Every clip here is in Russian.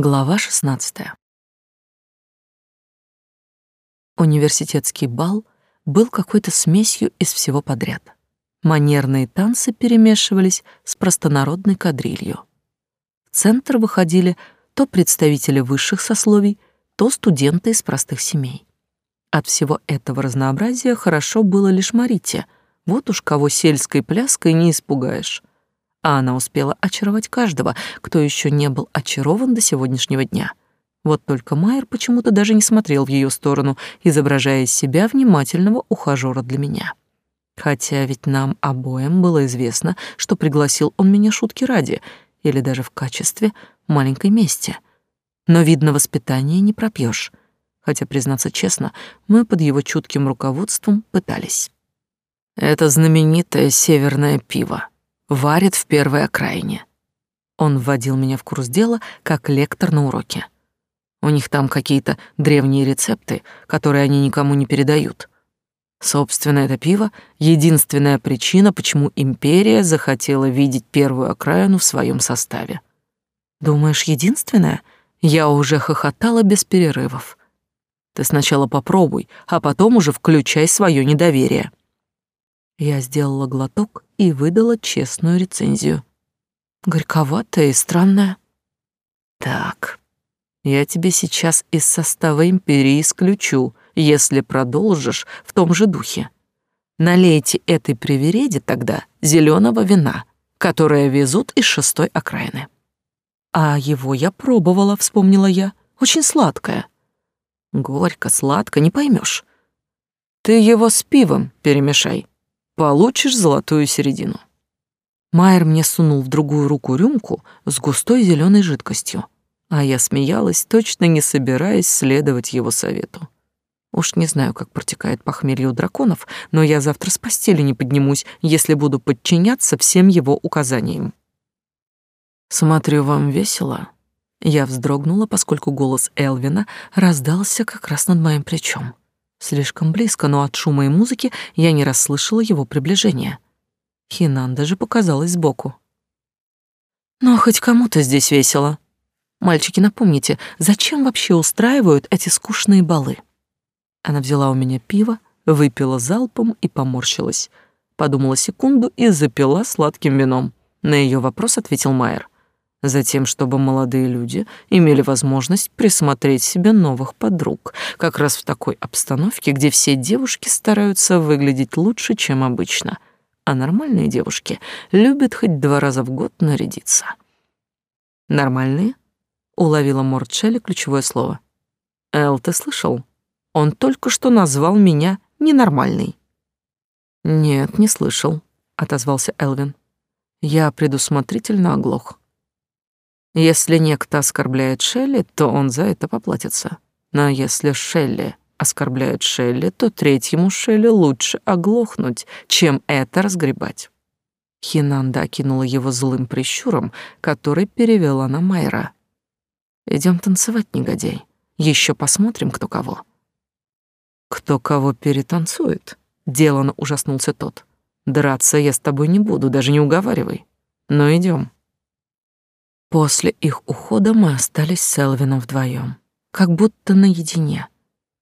Глава 16. Университетский бал был какой-то смесью из всего подряд. Манерные танцы перемешивались с простонародной кадрилью. В центр выходили то представители высших сословий, то студенты из простых семей. От всего этого разнообразия хорошо было лишь Марите. Вот уж кого сельской пляской не испугаешь а она успела очаровать каждого, кто еще не был очарован до сегодняшнего дня. Вот только Майер почему-то даже не смотрел в ее сторону, изображая из себя внимательного ухажера для меня. Хотя ведь нам обоим было известно, что пригласил он меня шутки ради или даже в качестве маленькой мести. Но, видно, воспитание не пропьешь. Хотя, признаться честно, мы под его чутким руководством пытались. Это знаменитое северное пиво варит в первой окраине. Он вводил меня в курс дела как лектор на уроке. У них там какие-то древние рецепты, которые они никому не передают. Собственно, это пиво — единственная причина, почему империя захотела видеть первую окраину в своем составе. Думаешь, единственная? Я уже хохотала без перерывов. Ты сначала попробуй, а потом уже включай свое недоверие. Я сделала глоток и выдала честную рецензию. Горьковатая и странная. Так, я тебе сейчас из состава империи исключу, если продолжишь в том же духе. Налейте этой привереде тогда зеленого вина, которое везут из шестой окраины. А его я пробовала, вспомнила я. Очень сладкое. Горько, сладко, не поймешь. Ты его с пивом перемешай. Получишь золотую середину. Майер мне сунул в другую руку рюмку с густой зеленой жидкостью, а я смеялась, точно не собираясь следовать его совету. Уж не знаю, как протекает похмелье у драконов, но я завтра с постели не поднимусь, если буду подчиняться всем его указаниям. «Смотрю, вам весело?» Я вздрогнула, поскольку голос Элвина раздался как раз над моим плечом. Слишком близко, но от шума и музыки я не расслышала его приближения. Хинан даже показалась сбоку. Но хоть кому-то здесь весело. Мальчики, напомните, зачем вообще устраивают эти скучные балы? Она взяла у меня пиво, выпила залпом и поморщилась. Подумала секунду и запила сладким вином. На ее вопрос ответил Майер. Затем, чтобы молодые люди имели возможность присмотреть себе новых подруг, как раз в такой обстановке, где все девушки стараются выглядеть лучше, чем обычно, а нормальные девушки любят хоть два раза в год нарядиться. «Нормальные?» — уловила Морчелли ключевое слово. «Эл, ты слышал? Он только что назвал меня ненормальной». «Нет, не слышал», — отозвался Элвин. Я предусмотрительно оглох. Если некто оскорбляет Шелли, то он за это поплатится. Но если Шелли оскорбляет Шелли, то третьему Шелли лучше оглохнуть, чем это разгребать. Хинанда окинула его злым прищуром, который перевела на Майра. Идем танцевать, негодяй. Еще посмотрим, кто кого. Кто кого перетанцует? Делано ужаснулся тот. Драться я с тобой не буду, даже не уговаривай. Но идем. После их ухода мы остались с Элвином вдвоем, как будто наедине,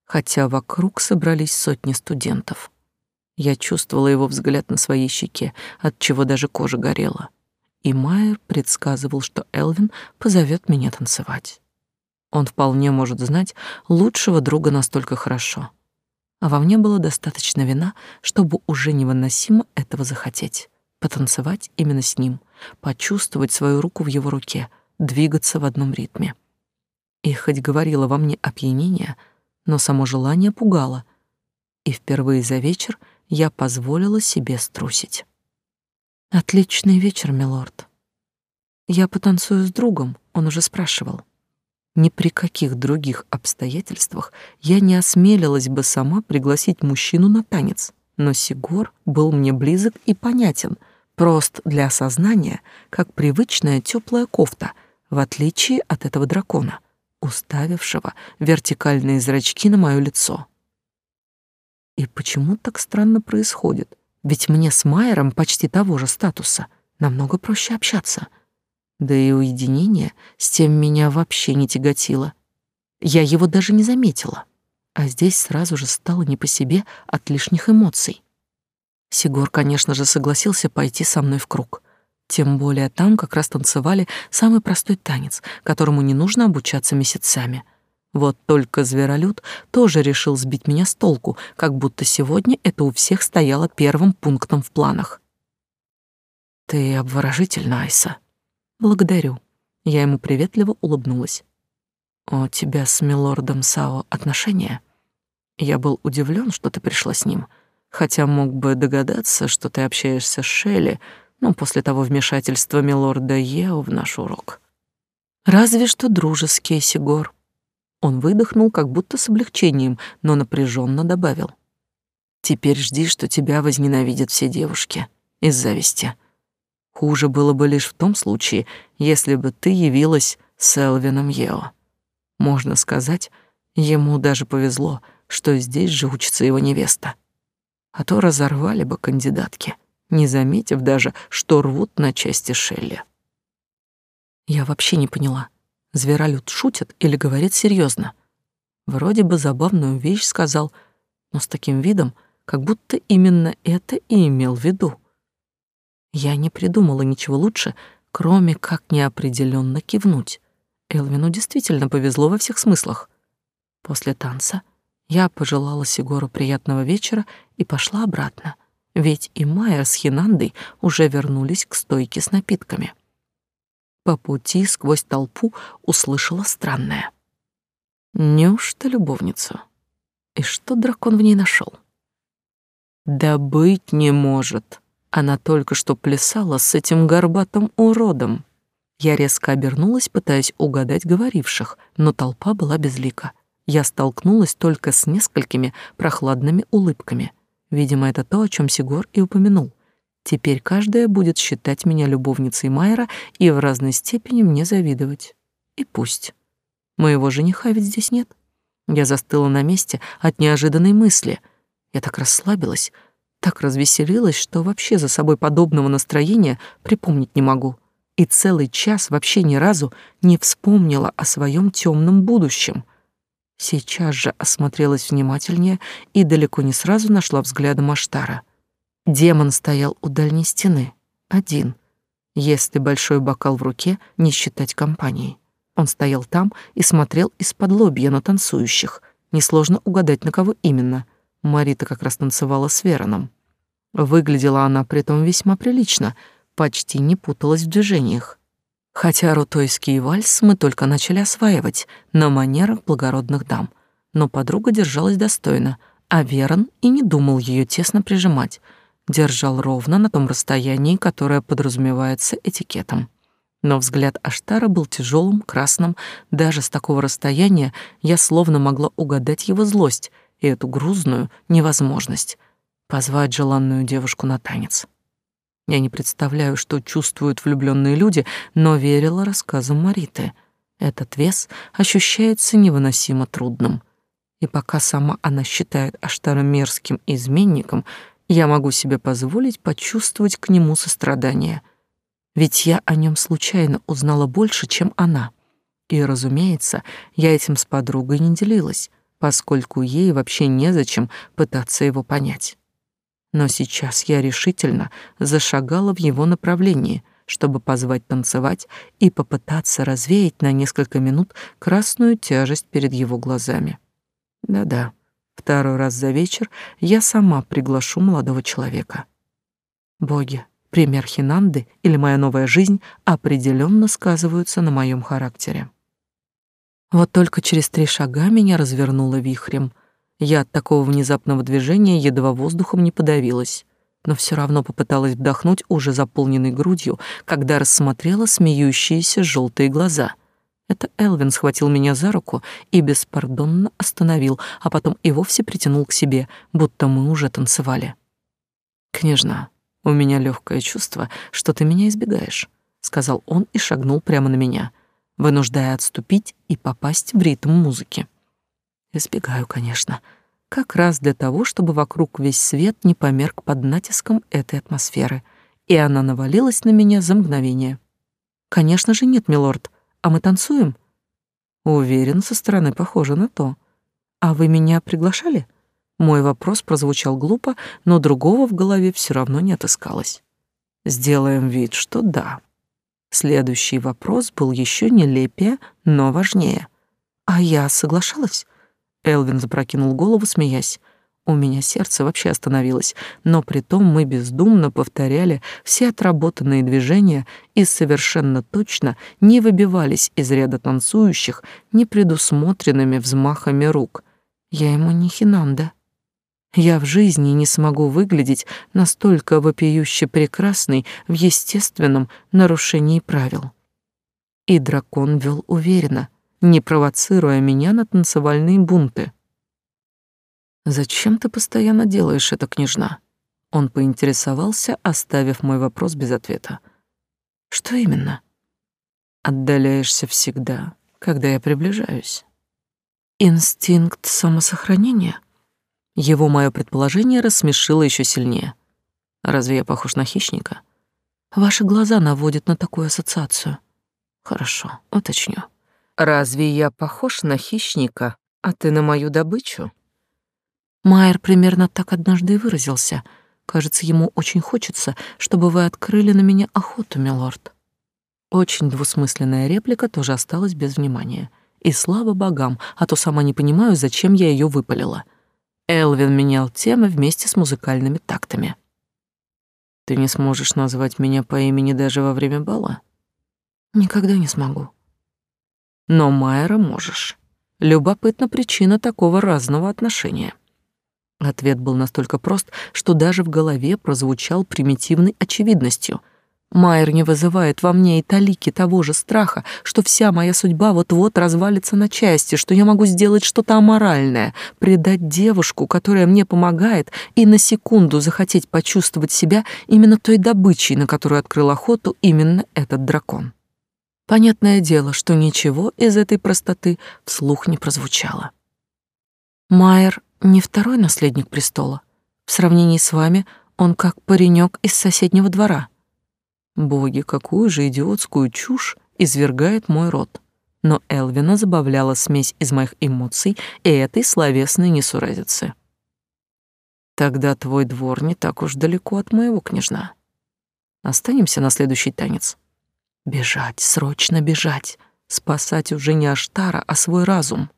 хотя вокруг собрались сотни студентов. Я чувствовала его взгляд на своей щеке, от чего даже кожа горела. И Майер предсказывал, что Элвин позовет меня танцевать. Он вполне может знать лучшего друга настолько хорошо. А во мне было достаточно вина, чтобы уже невыносимо этого захотеть потанцевать именно с ним, почувствовать свою руку в его руке, двигаться в одном ритме. И хоть говорила во мне опьянение, но само желание пугало, и впервые за вечер я позволила себе струсить. «Отличный вечер, милорд. Я потанцую с другом», — он уже спрашивал. Ни при каких других обстоятельствах я не осмелилась бы сама пригласить мужчину на танец, но Сигор был мне близок и понятен, прост для осознания, как привычная теплая кофта, в отличие от этого дракона, уставившего вертикальные зрачки на мое лицо. И почему так странно происходит? Ведь мне с Майером почти того же статуса, намного проще общаться. Да и уединение с тем меня вообще не тяготило. Я его даже не заметила. А здесь сразу же стало не по себе от лишних эмоций. Сигур, конечно же, согласился пойти со мной в круг. Тем более там как раз танцевали самый простой танец, которому не нужно обучаться месяцами. Вот только зверолюд тоже решил сбить меня с толку, как будто сегодня это у всех стояло первым пунктом в планах. «Ты обворожительна, Айса», «Благодарю». Я ему приветливо улыбнулась. «У тебя с милордом Сао отношения?» Я был удивлен, что ты пришла с ним, хотя мог бы догадаться, что ты общаешься с Шелли, ну, после того вмешательства милорда Ео в наш урок. Разве что дружеский, Сигор. Он выдохнул, как будто с облегчением, но напряженно добавил. Теперь жди, что тебя возненавидят все девушки из зависти. Хуже было бы лишь в том случае, если бы ты явилась с Элвином Ео. Можно сказать, ему даже повезло, что здесь же учится его невеста. А то разорвали бы кандидатки, не заметив даже, что рвут на части Шелли. Я вообще не поняла, зверолюд шутит или говорит серьезно. Вроде бы забавную вещь сказал, но с таким видом, как будто именно это и имел в виду. Я не придумала ничего лучше, кроме как неопределенно кивнуть. Элвину действительно повезло во всех смыслах. После танца я пожелала Сигору приятного вечера и пошла обратно, ведь и Майер с Хинандой уже вернулись к стойке с напитками. По пути сквозь толпу услышала странное. Неужто любовницу? И что дракон в ней нашел? Да быть не может. Она только что плясала с этим горбатым уродом. Я резко обернулась, пытаясь угадать говоривших, но толпа была безлика. Я столкнулась только с несколькими прохладными улыбками. Видимо, это то, о чем Сигор и упомянул. Теперь каждая будет считать меня любовницей Майера и в разной степени мне завидовать. И пусть. Моего жениха ведь здесь нет. Я застыла на месте от неожиданной мысли. Я так расслабилась, так развеселилась, что вообще за собой подобного настроения припомнить не могу. И целый час вообще ни разу не вспомнила о своем темном будущем. Сейчас же осмотрелась внимательнее и далеко не сразу нашла взглядом Аштара. Демон стоял у дальней стены, один, если большой бокал в руке не считать компанией. Он стоял там и смотрел из-под лобья на танцующих. Несложно угадать, на кого именно — Марита как раз танцевала с Вероном. Выглядела она при этом весьма прилично, почти не путалась в движениях. Хотя рутойский вальс мы только начали осваивать на манерах благородных дам, но подруга держалась достойно, а Верон и не думал ее тесно прижимать, держал ровно на том расстоянии, которое подразумевается этикетом. Но взгляд Аштара был тяжелым, красным, даже с такого расстояния я словно могла угадать его злость — и эту грузную невозможность позвать желанную девушку на танец. Я не представляю, что чувствуют влюбленные люди, но верила рассказам Мариты. Этот вес ощущается невыносимо трудным. И пока сама она считает Аштара мерзким изменником, я могу себе позволить почувствовать к нему сострадание. Ведь я о нем случайно узнала больше, чем она. И, разумеется, я этим с подругой не делилась поскольку ей вообще незачем пытаться его понять. Но сейчас я решительно зашагала в его направлении, чтобы позвать танцевать и попытаться развеять на несколько минут красную тяжесть перед его глазами. Да-да, второй раз за вечер я сама приглашу молодого человека. Боги, пример Хинанды или моя новая жизнь определенно сказываются на моем характере. Вот только через три шага меня развернуло вихрем. Я от такого внезапного движения едва воздухом не подавилась, но все равно попыталась вдохнуть уже заполненной грудью, когда рассмотрела смеющиеся желтые глаза. Это Элвин схватил меня за руку и беспардонно остановил, а потом и вовсе притянул к себе, будто мы уже танцевали. «Княжна, у меня легкое чувство, что ты меня избегаешь», — сказал он и шагнул прямо на меня — вынуждая отступить и попасть в ритм музыки. Избегаю, конечно, как раз для того, чтобы вокруг весь свет не померк под натиском этой атмосферы, и она навалилась на меня за мгновение. Конечно же нет, милорд. А мы танцуем? Уверен, со стороны похоже на то. А вы меня приглашали? Мой вопрос прозвучал глупо, но другого в голове все равно не отыскалось. Сделаем вид, что да. Следующий вопрос был еще нелепее, но важнее. А я соглашалась? Элвин запрокинул голову, смеясь. У меня сердце вообще остановилось, но при том мы бездумно повторяли все отработанные движения и совершенно точно не выбивались из ряда танцующих непредусмотренными взмахами рук. Я ему не хинанда. Я в жизни не смогу выглядеть настолько вопиюще прекрасной в естественном нарушении правил. И дракон вел уверенно, не провоцируя меня на танцевальные бунты. «Зачем ты постоянно делаешь это, княжна?» Он поинтересовался, оставив мой вопрос без ответа. «Что именно?» «Отдаляешься всегда, когда я приближаюсь». «Инстинкт самосохранения?» Его мое предположение рассмешило еще сильнее. «Разве я похож на хищника?» «Ваши глаза наводят на такую ассоциацию». «Хорошо, уточню». «Разве я похож на хищника, а ты на мою добычу?» Майер примерно так однажды и выразился. Кажется, ему очень хочется, чтобы вы открыли на меня охоту, милорд. Очень двусмысленная реплика тоже осталась без внимания. И слава богам, а то сама не понимаю, зачем я ее выпалила. Элвин менял темы вместе с музыкальными тактами. Ты не сможешь назвать меня по имени даже во время бала? Никогда не смогу. Но Майера можешь. Любопытна причина такого разного отношения. Ответ был настолько прост, что даже в голове прозвучал примитивной очевидностью. Майер не вызывает во мне и талики того же страха, что вся моя судьба вот-вот развалится на части, что я могу сделать что-то аморальное, предать девушку, которая мне помогает, и на секунду захотеть почувствовать себя именно той добычей, на которую открыл охоту именно этот дракон. Понятное дело, что ничего из этой простоты вслух не прозвучало. Майер не второй наследник престола. В сравнении с вами он как паренек из соседнего двора. Боги, какую же идиотскую чушь извергает мой род. Но Элвина забавляла смесь из моих эмоций и этой словесной несуразицы. Тогда твой двор не так уж далеко от моего, княжна. Останемся на следующий танец. Бежать, срочно бежать. Спасать уже не Аштара, а свой разум.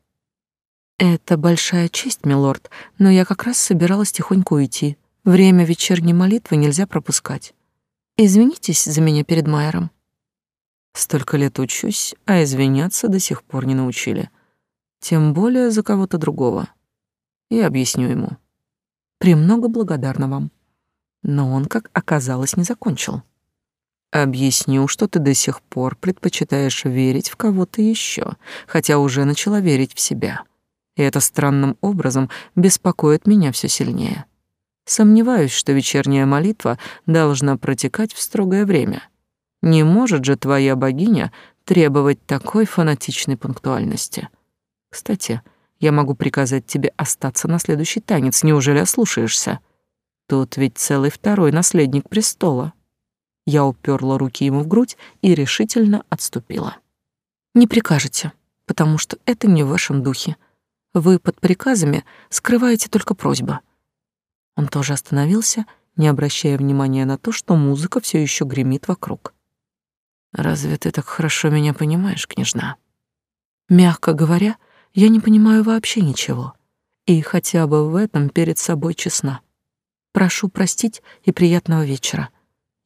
«Это большая честь, милорд, но я как раз собиралась тихонько уйти. Время вечерней молитвы нельзя пропускать. Извинитесь за меня перед Майером». Столько лет учусь, а извиняться до сих пор не научили. Тем более за кого-то другого. Я объясню ему. Премного благодарна вам. Но он, как оказалось, не закончил. Объясню, что ты до сих пор предпочитаешь верить в кого-то еще, хотя уже начала верить в себя и это странным образом беспокоит меня все сильнее. Сомневаюсь, что вечерняя молитва должна протекать в строгое время. Не может же твоя богиня требовать такой фанатичной пунктуальности. Кстати, я могу приказать тебе остаться на следующий танец, неужели ослушаешься? Тут ведь целый второй наследник престола. Я уперла руки ему в грудь и решительно отступила. Не прикажете, потому что это не в вашем духе. Вы под приказами скрываете только просьба. Он тоже остановился, не обращая внимания на то, что музыка все еще гремит вокруг. Разве ты так хорошо меня понимаешь, княжна? Мягко говоря, я не понимаю вообще ничего. И хотя бы в этом перед собой честна. Прошу простить и приятного вечера.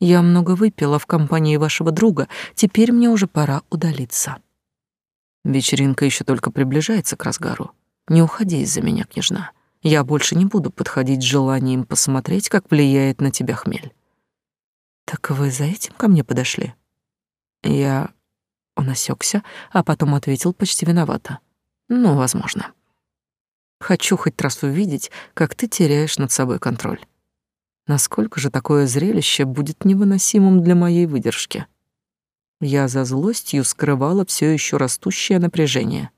Я много выпила в компании вашего друга, теперь мне уже пора удалиться. Вечеринка еще только приближается к разгару. Не уходи из-за меня, княжна. Я больше не буду подходить с желанием посмотреть, как влияет на тебя хмель. Так вы за этим ко мне подошли? Я... Он осекся, а потом ответил почти виновато. Ну, возможно. Хочу хоть раз увидеть, как ты теряешь над собой контроль. Насколько же такое зрелище будет невыносимым для моей выдержки? Я за злостью скрывала все еще растущее напряжение.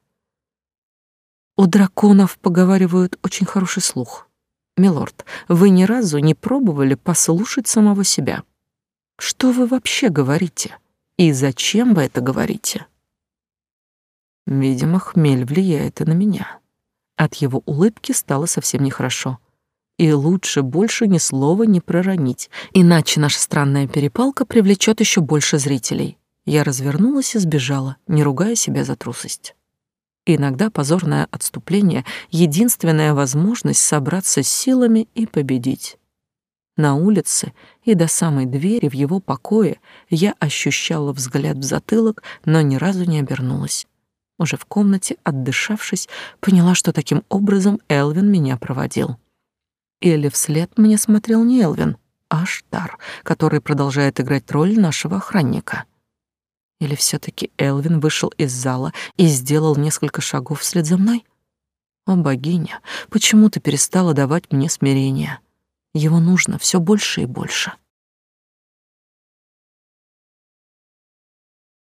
У драконов, поговаривают, очень хороший слух. Милорд, вы ни разу не пробовали послушать самого себя? Что вы вообще говорите? И зачем вы это говорите? Видимо, хмель влияет и на меня. От его улыбки стало совсем нехорошо. И лучше больше ни слова не проронить, иначе наша странная перепалка привлечет еще больше зрителей. Я развернулась и сбежала, не ругая себя за трусость. Иногда позорное отступление — единственная возможность собраться с силами и победить. На улице и до самой двери в его покое я ощущала взгляд в затылок, но ни разу не обернулась. Уже в комнате, отдышавшись, поняла, что таким образом Элвин меня проводил. Или вслед мне смотрел не Элвин, а Штар, который продолжает играть роль нашего охранника. Или все таки Элвин вышел из зала и сделал несколько шагов вслед за мной? О, богиня, почему ты перестала давать мне смирение? Его нужно все больше и больше.